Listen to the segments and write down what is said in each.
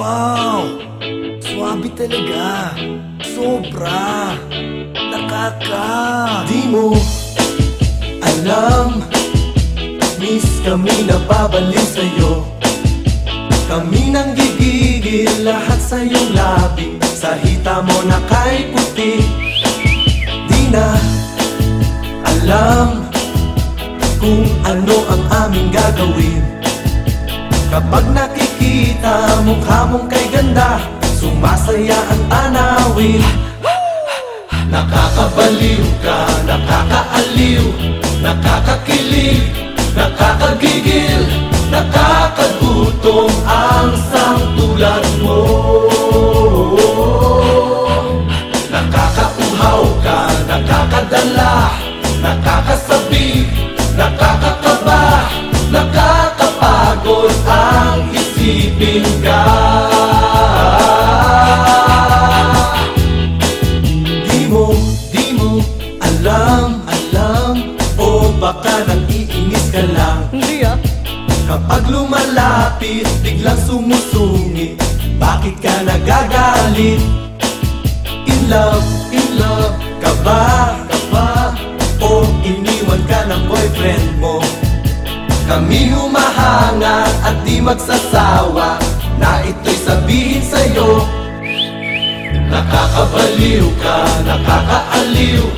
Wow! Swabe talaga. Sobra. Nakaka. Di mo alam Miss kami na babaliw sa'yo Kami nang gigigil lahat sa iyong labi Sa hita mo na kay puti Di na alam Kung ano ang aming gagawin Kapag nakikita mukha mong kay ganda Sumasaya ang tanawin Nakakabaliw ka, nakakaaliw Nakakakilig, nakakagigil Nakakagutom ang sangtulad Iingis ka lang Hindi ah. Kapag lumalapit, biglang sumusungit Bakit ka nagagalit? In love, in love ka ba? Ka ba? O iniwan ka ng boyfriend mo? Kami humahanga at di magsasawa Na ito'y sabihin sa'yo Nakakabaliw ka, nakakaaliw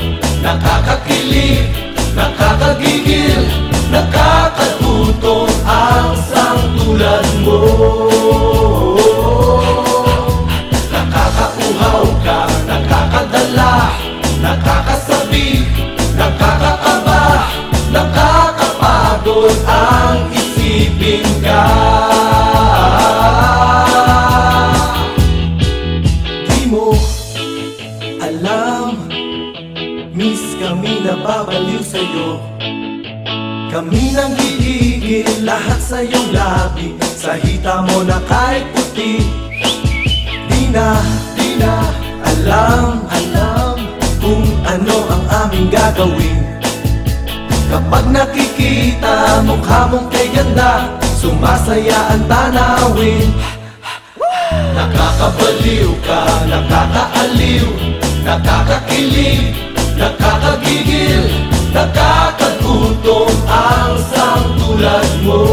Nakakapagod ang isipin ka. Di mo alam Miss kami na babaliw sa'yo. Kami nang gigigil lahat sa iyong labi. Sa hita mo na kahit puti. Di na, di na alam, alam Kung ano ang aming gagawin Kapag nakikita mukha mong kay ganda Sumasaya ang tanawin. Nakakabaliw ka, nakakaaliw Nakakakilig, nakakagigil Nakakagutom ang sangtulad mo.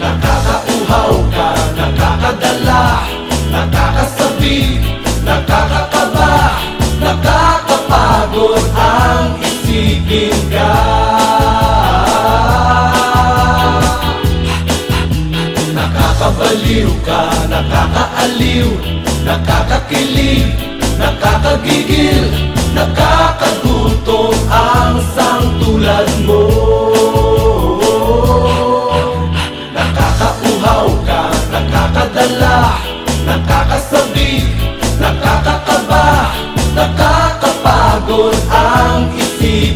Nakakauhaw ka, nakakadala Nakakasabi, nakakakaba Nakakabaliw ka, nakakaaliw Nakakakilig, nakakagigil Nakakagutom ang sangtulad mo. Nakakauhaw ka, nakakadala Nakakasabi, nakakakaba Nakakapagod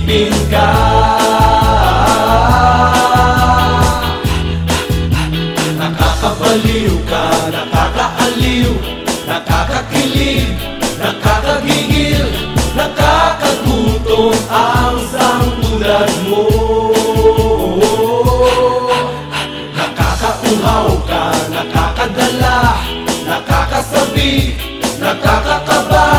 Pilipinas ka. Nakakabaliw ka, nakakaaliw Nakakakilig, nakakagigil Nakakagutom ang sangulan mo. Nakakauhaw ka, nakakadala Nakakasabi, nakakakaba.